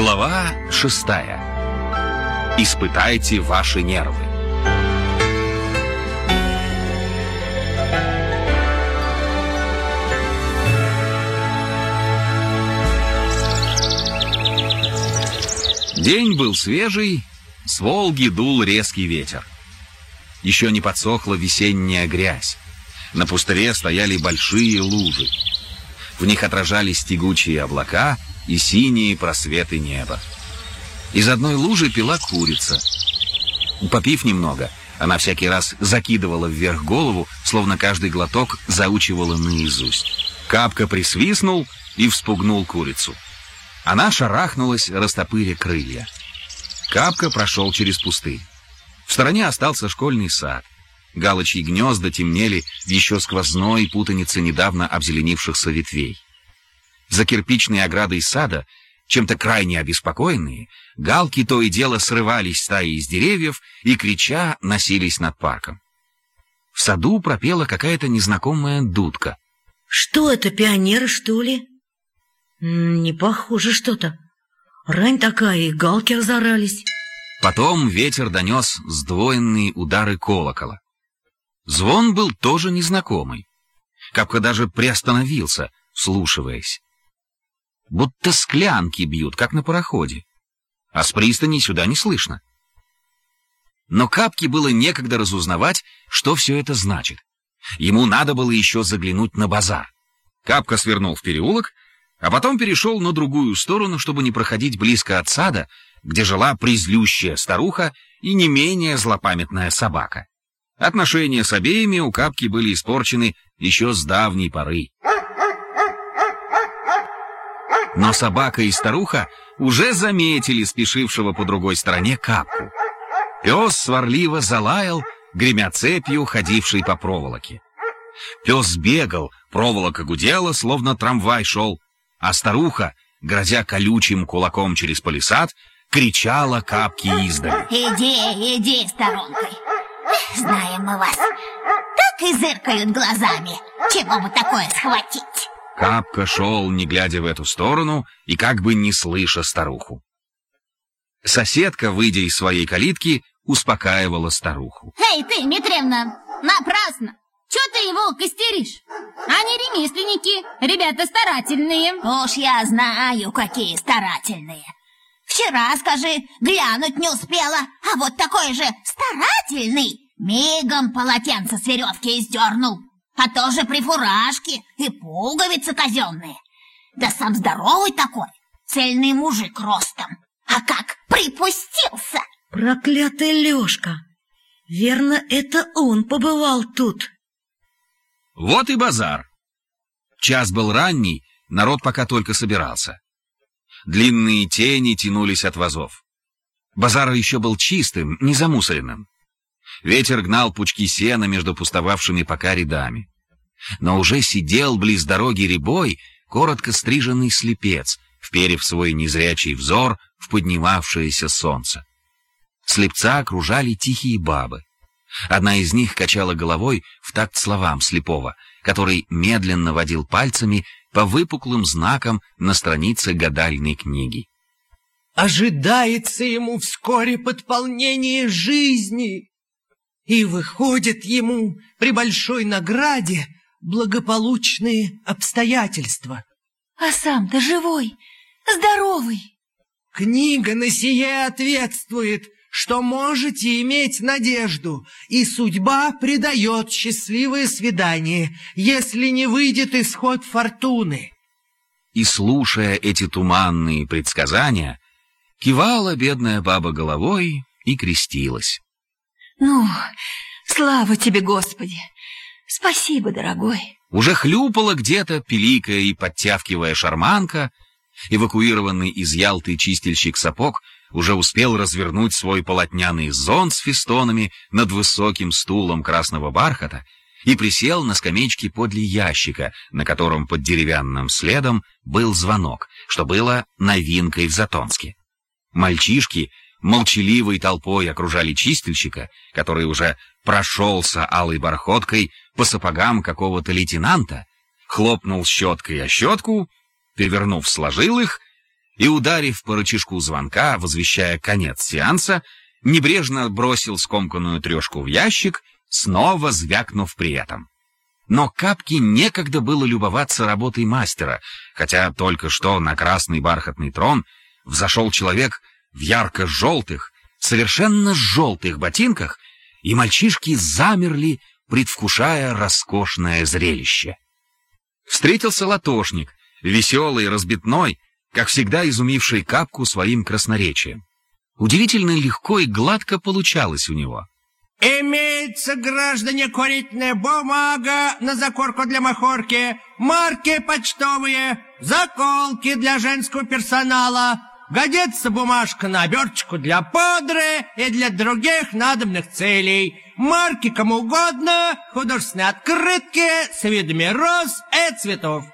Глава шестая. Испытайте ваши нервы. День был свежий, с Волги дул резкий ветер. Еще не подсохла весенняя грязь. На пустыре стояли большие лужи. В них отражались тягучие облака и синие просветы неба. Из одной лужи пила курица. Попив немного, она всякий раз закидывала вверх голову, словно каждый глоток заучивала наизусть. Капка присвистнул и вспугнул курицу. Она шарахнулась, растопыря крылья. Капка прошел через пустырь. В стороне остался школьный сад. Галочьи гнезда темнели еще сквозной путанице недавно обзеленившихся ветвей. За кирпичной оградой сада, чем-то крайне обеспокоенные, галки то и дело срывались стаи из деревьев и, крича, носились над парком. В саду пропела какая-то незнакомая дудка. Что это, пионеры, что ли? Не похоже что-то. Рань такая, и галки озарались. Потом ветер донес сдвоенные удары колокола. Звон был тоже незнакомый. Капка даже приостановился, вслушиваясь. Будто склянки бьют, как на пароходе. А с пристани сюда не слышно. Но Капке было некогда разузнавать, что все это значит. Ему надо было еще заглянуть на базар. Капка свернул в переулок, а потом перешел на другую сторону, чтобы не проходить близко от сада, где жила призлющая старуха и не менее злопамятная собака. Отношения с обеими у Капки были испорчены еще с давней поры. Но собака и старуха уже заметили спешившего по другой стороне Капку. Пес сварливо залаял, гремя цепью, ходившей по проволоке. Пес бегал, проволока гудела, словно трамвай шел, а старуха, грозя колючим кулаком через палисад, кричала Капки издали. «Иди, иди сторонкой!» Знаем мы вас. Так и зыркают глазами. Чего бы такое схватить? Капка шел, не глядя в эту сторону и как бы не слыша старуху. Соседка, выйдя из своей калитки, успокаивала старуху. Эй, ты, Митревна, напрасно! Чего ты его костеришь? Они ремесленники, ребята старательные. Уж я знаю, какие старательные. Вчера, скажи, глянуть не успела, а вот такой же старательный мигом полотенце с веревки издернул, а тоже при фуражке и пуговицы казенные. Да сам здоровый такой, цельный мужик ростом. А как припустился! Проклятый Лешка! Верно, это он побывал тут. Вот и базар. Час был ранний, народ пока только собирался. Длинные тени тянулись от вазов. Базар еще был чистым, не замусоренным. Ветер гнал пучки сена между пустовавшими пока рядами. Но уже сидел близ дороги ребой коротко стриженный слепец, вперев свой незрячий взор в поднимавшееся солнце. Слепца окружали тихие бабы. Одна из них качала головой в такт словам слепого, который медленно водил пальцами по выпуклым знакам на странице гадальной книги. Ожидается ему вскоре подполнение жизни, и выходят ему при большой награде благополучные обстоятельства. А сам-то живой, здоровый. Книга на сие ответствует, что можете иметь надежду, и судьба придает счастливое свидание, если не выйдет исход фортуны. И, слушая эти туманные предсказания, кивала бедная баба головой и крестилась. Ну, слава тебе, Господи! Спасибо, дорогой. Уже хлюпала где-то, пиликая и подтявкивая шарманка, эвакуированный из Ялты чистильщик сапог уже успел развернуть свой полотняный зонт с фестонами над высоким стулом красного бархата и присел на скамеечке подле ящика, на котором под деревянным следом был звонок, что было новинкой в Затонске. Мальчишки молчаливой толпой окружали чистильщика, который уже прошелся алой бархоткой по сапогам какого-то лейтенанта, хлопнул щеткой о щетку, перевернув, сложил их и, ударив по рычажку звонка, возвещая конец сеанса, небрежно бросил скомканную трешку в ящик, снова звякнув при этом. Но Капке некогда было любоваться работой мастера, хотя только что на красный бархатный трон взошел человек в ярко-желтых, совершенно желтых ботинках, и мальчишки замерли, предвкушая роскошное зрелище. Встретился латошник, веселый, разбитной, как всегда изумивший Капку своим красноречием. Удивительно легко и гладко получалось у него. Имеется, граждане, курительная бумага на закорку для махорки, марки почтовые, заколки для женского персонала. Годится бумажка на оберточку для подры и для других надобных целей. Марки кому угодно, художественные открытки с видами роз и цветов.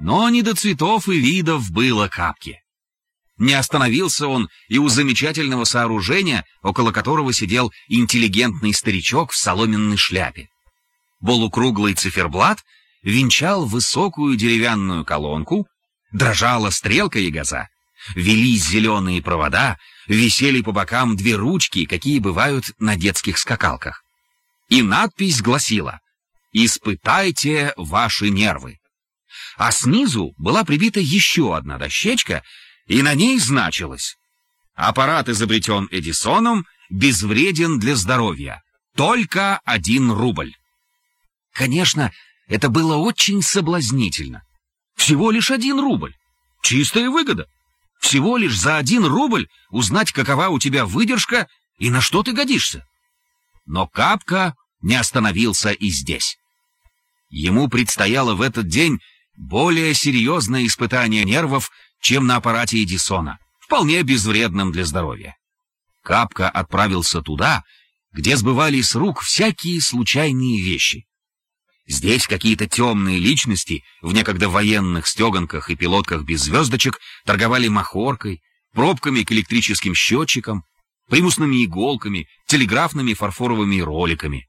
Но не до цветов и видов было капки. Не остановился он и у замечательного сооружения, около которого сидел интеллигентный старичок в соломенной шляпе. Полукруглый циферблат венчал высокую деревянную колонку, дрожала стрелка ягоза, велись зеленые провода, висели по бокам две ручки, какие бывают на детских скакалках. И надпись гласила «Испытайте ваши нервы». А снизу была прибита еще одна дощечка — и на ней значилось «Аппарат изобретен Эдисоном, безвреден для здоровья. Только один рубль». Конечно, это было очень соблазнительно. Всего лишь один рубль. Чистая выгода. Всего лишь за один рубль узнать, какова у тебя выдержка и на что ты годишься. Но Капка не остановился и здесь. Ему предстояло в этот день более серьезное испытание нервов, чем на аппарате Эдисона, вполне безвредном для здоровья. Капка отправился туда, где сбывали с рук всякие случайные вещи. Здесь какие-то темные личности в некогда военных стеганках и пилотках без звездочек торговали махоркой, пробками к электрическим счетчикам, примусными иголками, телеграфными фарфоровыми роликами.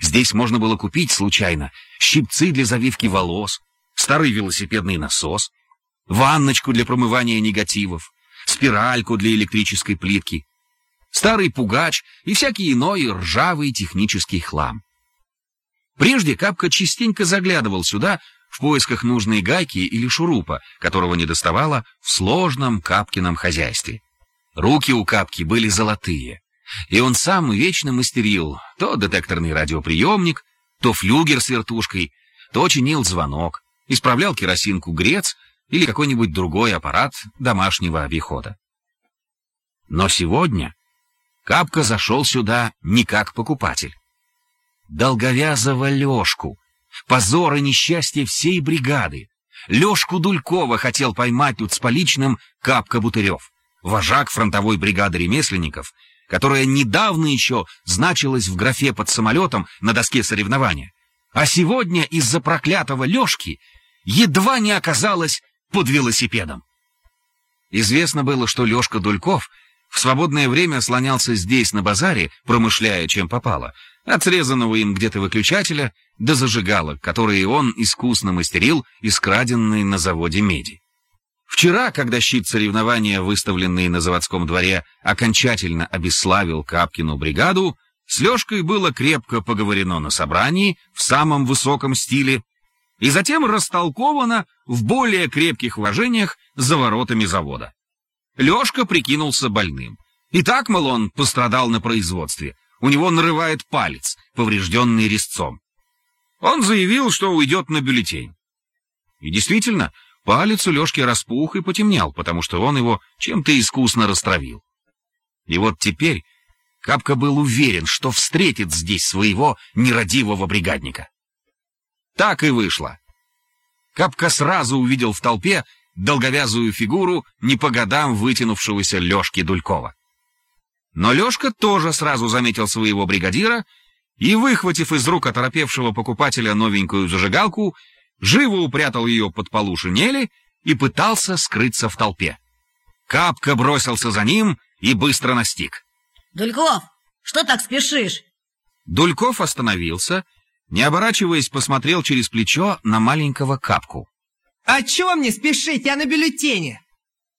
Здесь можно было купить случайно щипцы для завивки волос, старый велосипедный насос, ванночку для промывания негативов, спиральку для электрической плитки, старый пугач и всякий иной ржавый технический хлам. Прежде Капка частенько заглядывал сюда в поисках нужной гайки или шурупа, которого не доставало в сложном Капкином хозяйстве. Руки у Капки были золотые, и он сам вечно мастерил то детекторный радиоприемник, то флюгер с вертушкой, то чинил звонок, исправлял керосинку грец — или какой-нибудь другой аппарат домашнего обихода. Но сегодня Капка зашел сюда не как покупатель. Долговязого Лешку, позор и несчастье всей бригады, Лешку Дулькова хотел поймать тут с поличным Капка Бутырев, вожак фронтовой бригады ремесленников, которая недавно еще значилась в графе под самолетом на доске соревнования, а сегодня из-за проклятого Лешки едва не оказалась под велосипедом. Известно было, что Лешка Дульков в свободное время слонялся здесь, на базаре, промышляя, чем попало, от срезанного им где-то выключателя до зажигалок, которые он искусно мастерил из краденной на заводе меди. Вчера, когда щит соревнования, выставленный на заводском дворе, окончательно обесславил Капкину бригаду, с Лешкой было крепко поговорено на собрании в самом высоком стиле, и затем растолковано в более крепких вложениях за воротами завода. Лешка прикинулся больным. И так, мол, он пострадал на производстве. У него нарывает палец, поврежденный резцом. Он заявил, что уйдет на бюллетень. И действительно, палец у Лешки распух и потемнел, потому что он его чем-то искусно растравил. И вот теперь Капка был уверен, что встретит здесь своего нерадивого бригадника. Так и вышло. Капка сразу увидел в толпе долговязую фигуру не по годам вытянувшегося Лешки Дулькова. Но Лешка тоже сразу заметил своего бригадира и, выхватив из рук оторопевшего покупателя новенькую зажигалку, живо упрятал ее под полу шинели и пытался скрыться в толпе. Капка бросился за ним и быстро настиг. Дульков, что так спешишь? Дульков остановился не оборачиваясь, посмотрел через плечо на маленького капку. «А чего мне спешить? Я на бюллетене!»